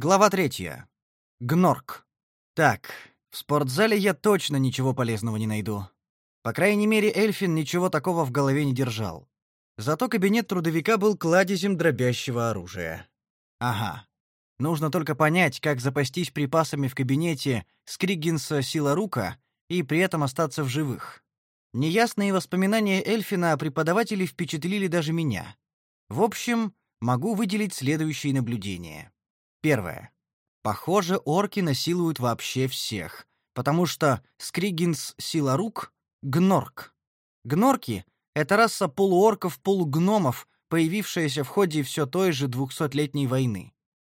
Глава третья. Гнорк. Так, в спортзале я точно ничего полезного не найду. По крайней мере, Эльфин ничего такого в голове не держал. Зато кабинет трудовика был кладезем дробящего оружия. Ага. Нужно только понять, как запастись припасами в кабинете Скриггинса Силарука и при этом остаться в живых. Неясные воспоминания Эльфина о преподавателе впечатлили даже меня. В общем, могу выделить следующие наблюдения. Первое. Похоже, орки насилуют вообще всех, потому что Скригинс Силарук — гнорк. Гнорки — это раса полуорков-полугномов, появившаяся в ходе все той же двухсотлетней войны.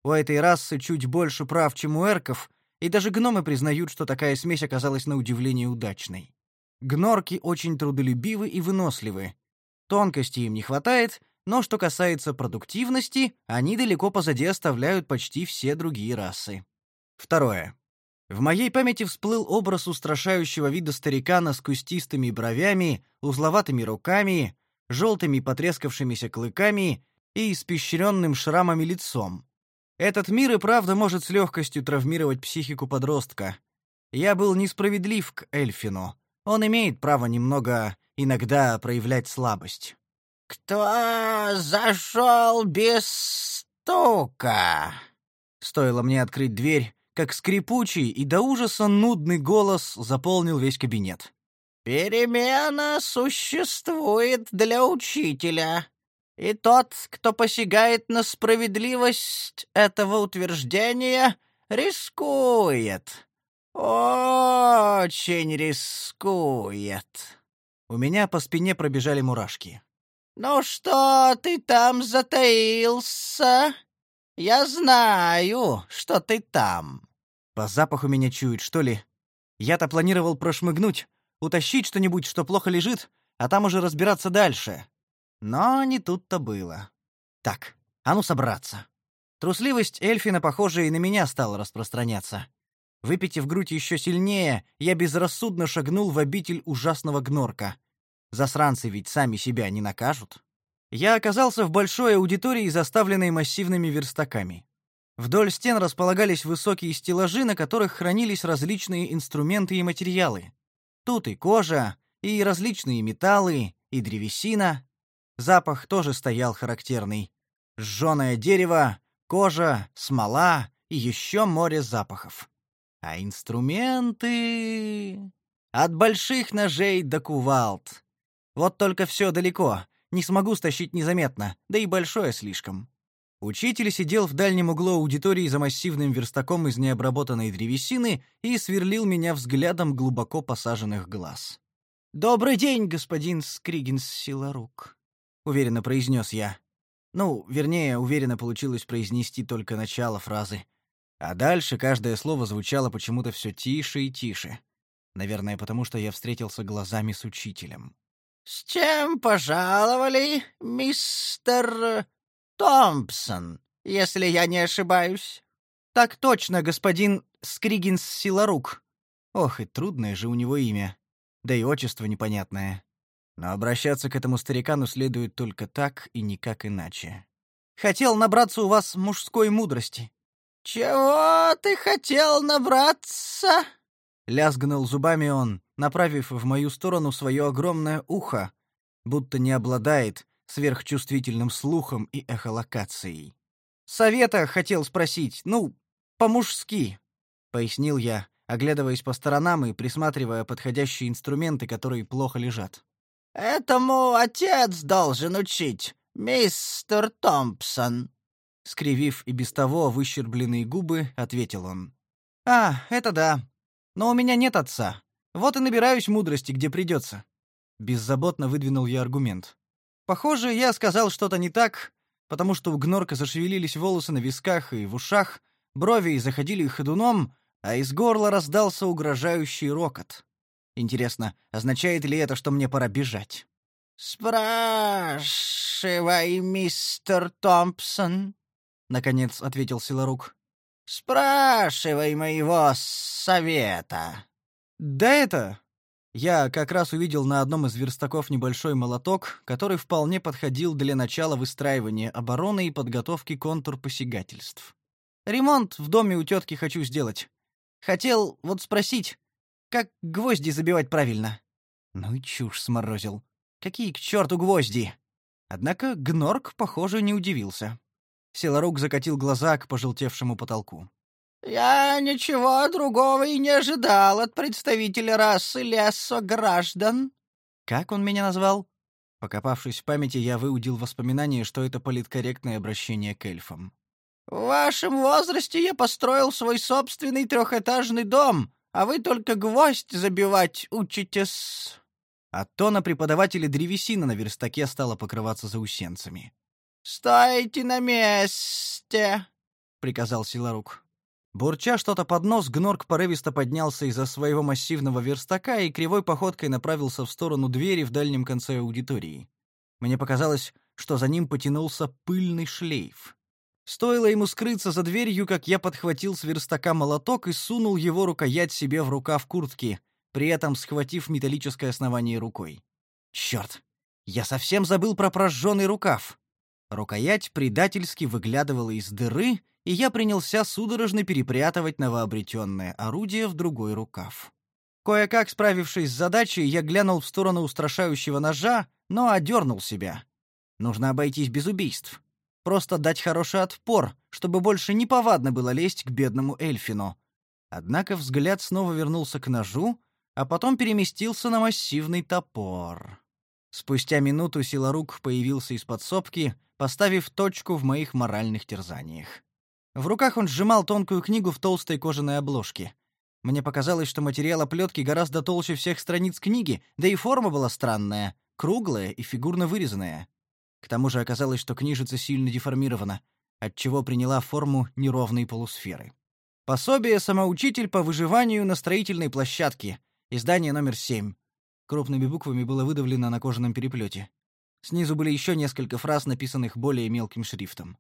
У этой расы чуть больше прав, чем у эрков, и даже гномы признают, что такая смесь оказалась на удивление удачной. Гнорки очень трудолюбивы и выносливы. Тонкости им не хватает, но что касается продуктивности, они далеко позади оставляют почти все другие расы. Второе. В моей памяти всплыл образ устрашающего вида старикана с кустистыми бровями, узловатыми руками, желтыми потрескавшимися клыками и испещренным шрамами лицом. Этот мир и правда может с легкостью травмировать психику подростка. Я был несправедлив к Эльфину. Он имеет право немного иногда проявлять слабость. «Кто зашел без стука?» Стоило мне открыть дверь, как скрипучий и до ужаса нудный голос заполнил весь кабинет. «Перемена существует для учителя, и тот, кто посягает на справедливость этого утверждения, рискует. Очень рискует». У меня по спине пробежали мурашки. «Ну что ты там затаился? Я знаю, что ты там». По запаху меня чуют, что ли? Я-то планировал прошмыгнуть, утащить что-нибудь, что плохо лежит, а там уже разбираться дальше. Но не тут-то было. Так, а ну собраться. Трусливость Эльфина, похоже, и на меня стала распространяться. Выпитив грудь еще сильнее, я безрассудно шагнул в обитель ужасного гнорка — Засранцы ведь сами себя не накажут. Я оказался в большой аудитории, заставленной массивными верстаками. Вдоль стен располагались высокие стеллажи, на которых хранились различные инструменты и материалы. Тут и кожа, и различные металлы, и древесина. Запах тоже стоял характерный. Сжёное дерево, кожа, смола и еще море запахов. А инструменты... От больших ножей до кувалд. Вот только все далеко, не смогу стащить незаметно, да и большое слишком. Учитель сидел в дальнем углу аудитории за массивным верстаком из необработанной древесины и сверлил меня взглядом глубоко посаженных глаз. «Добрый день, господин Скригинс Силарук», — уверенно произнес я. Ну, вернее, уверенно получилось произнести только начало фразы. А дальше каждое слово звучало почему-то все тише и тише. Наверное, потому что я встретился глазами с учителем. «С чем пожаловали, мистер Томпсон, если я не ошибаюсь?» «Так точно, господин Скригинс Силарук. Ох, и трудное же у него имя. Да и отчество непонятное. Но обращаться к этому старикану следует только так и никак иначе. Хотел набраться у вас мужской мудрости». «Чего ты хотел набраться?» Лязгнул зубами он, направив в мою сторону свое огромное ухо, будто не обладает сверхчувствительным слухом и эхолокацией. «Совета хотел спросить, ну, по-мужски», — пояснил я, оглядываясь по сторонам и присматривая подходящие инструменты, которые плохо лежат. «Этому отец должен учить, мистер Томпсон», — скривив и без того выщербленные губы, ответил он. «А, это да. Но у меня нет отца. Вот и набираюсь мудрости, где придется. Беззаботно выдвинул я аргумент. Похоже, я сказал что-то не так, потому что у Гнорка зашевелились волосы на висках и в ушах, брови заходили ходуном, а из горла раздался угрожающий рокот. Интересно, означает ли это, что мне пора бежать? «Спрашивай, мистер Томпсон», — наконец ответил Силарук. Спрашивай моего совета. Да это я как раз увидел на одном из верстаков небольшой молоток, который вполне подходил для начала выстраивания обороны и подготовки контур посягательств. Ремонт в доме у тетки хочу сделать. Хотел вот спросить, как гвозди забивать правильно. Ну и чушь сморозил. Какие к черту гвозди? Однако Гнорк, похоже, не удивился. Селорук закатил глаза к пожелтевшему потолку. «Я ничего другого и не ожидал от представителя расы лесо граждан». «Как он меня назвал?» Покопавшись в памяти, я выудил воспоминание, что это политкорректное обращение к эльфам. «В вашем возрасте я построил свой собственный трехэтажный дом, а вы только гвоздь забивать учитесь». От тона преподавателя древесина на верстаке стала покрываться заусенцами. «Стойте на месте!» — приказал Силарук. Бурча что-то под нос, Гнорк порывисто поднялся из-за своего массивного верстака и кривой походкой направился в сторону двери в дальнем конце аудитории. Мне показалось, что за ним потянулся пыльный шлейф. Стоило ему скрыться за дверью, как я подхватил с верстака молоток и сунул его рукоять себе в рукав куртки, при этом схватив металлическое основание рукой. Черт! Я совсем забыл про прожженный рукав. Рукоять предательски выглядывала из дыры, и я принялся судорожно перепрятывать новообретенное орудие в другой рукав. Кое-как справившись с задачей, я глянул в сторону устрашающего ножа, но одернул себя. Нужно обойтись без убийств. Просто дать хороший отпор, чтобы больше не повадно было лезть к бедному Эльфину. Однако взгляд снова вернулся к ножу, а потом переместился на массивный топор. Спустя минуту силорук появился из подсобки, поставив точку в моих моральных терзаниях. В руках он сжимал тонкую книгу в толстой кожаной обложке. Мне показалось, что материал оплетки гораздо толще всех страниц книги, да и форма была странная, круглая и фигурно вырезанная. К тому же оказалось, что книжица сильно деформирована, отчего приняла форму неровной полусферы. Пособие «Самоучитель по выживанию на строительной площадке», Издание номер 7. Крупными буквами было выдавлено на кожаном переплете. Снизу были еще несколько фраз, написанных более мелким шрифтом.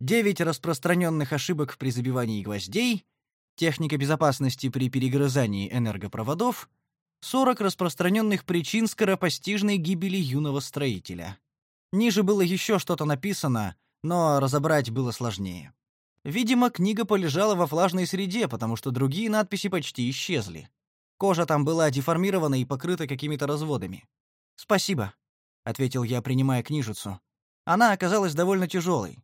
Девять распространенных ошибок при забивании гвоздей, техника безопасности при перегрызании энергопроводов, 40 распространенных причин скоропостижной гибели юного строителя. Ниже было еще что-то написано, но разобрать было сложнее. Видимо, книга полежала во влажной среде, потому что другие надписи почти исчезли. Кожа там была деформирована и покрыта какими-то разводами. «Спасибо», — ответил я, принимая книжицу. Она оказалась довольно тяжелой.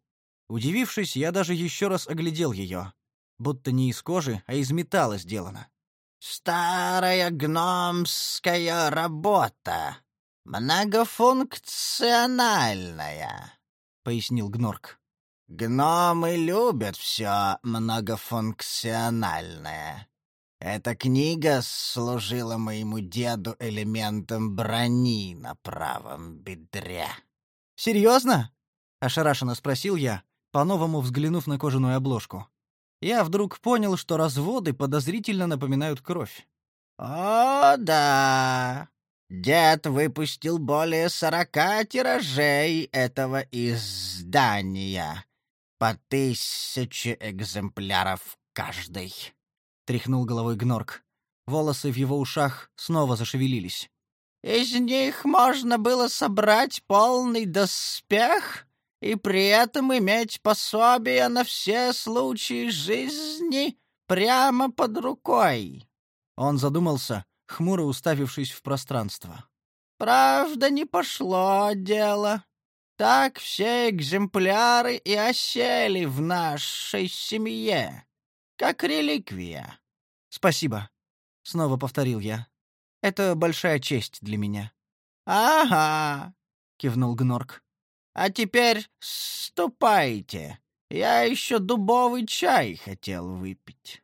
Удивившись, я даже еще раз оглядел ее. Будто не из кожи, а из металла сделана. «Старая гномская работа. Многофункциональная», — пояснил Гнорк. «Гномы любят все многофункциональное. Эта книга служила моему деду элементом брони на правом бедре. Серьезно? ошарашенно спросил я, по-новому взглянув на кожаную обложку. Я вдруг понял, что разводы подозрительно напоминают кровь. О, да. Дед выпустил более сорока тиражей этого издания, по тысяче экземпляров каждый. — тряхнул головой Гнорк. Волосы в его ушах снова зашевелились. «Из них можно было собрать полный доспех и при этом иметь пособие на все случаи жизни прямо под рукой». Он задумался, хмуро уставившись в пространство. «Правда, не пошло дело. Так все экземпляры и осели в нашей семье как реликвия. Спасибо, снова повторил я. Это большая честь для меня. Ага, кивнул Гнорк. А теперь ступайте. Я еще дубовый чай хотел выпить.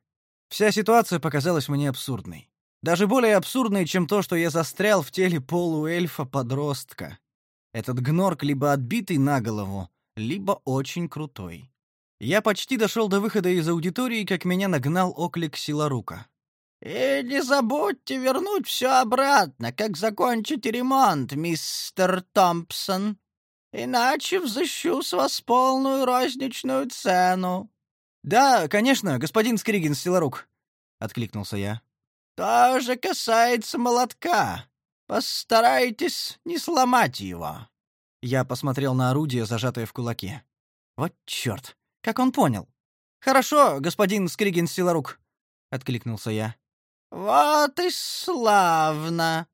Вся ситуация показалась мне абсурдной. Даже более абсурдной, чем то, что я застрял в теле полуэльфа-подростка. Этот гнорк либо отбитый на голову, либо очень крутой. Я почти дошел до выхода из аудитории, как меня нагнал оклик Силарука. «И не забудьте вернуть все обратно, как закончите ремонт, мистер Томпсон. Иначе взыщу с вас полную розничную цену». «Да, конечно, господин Скригин Силарук», — откликнулся я. «То же касается молотка. Постарайтесь не сломать его». Я посмотрел на орудие, зажатое в кулаке. Вот черт. Как он понял? Хорошо, господин Скригин Силарук, откликнулся я. Вот и славно,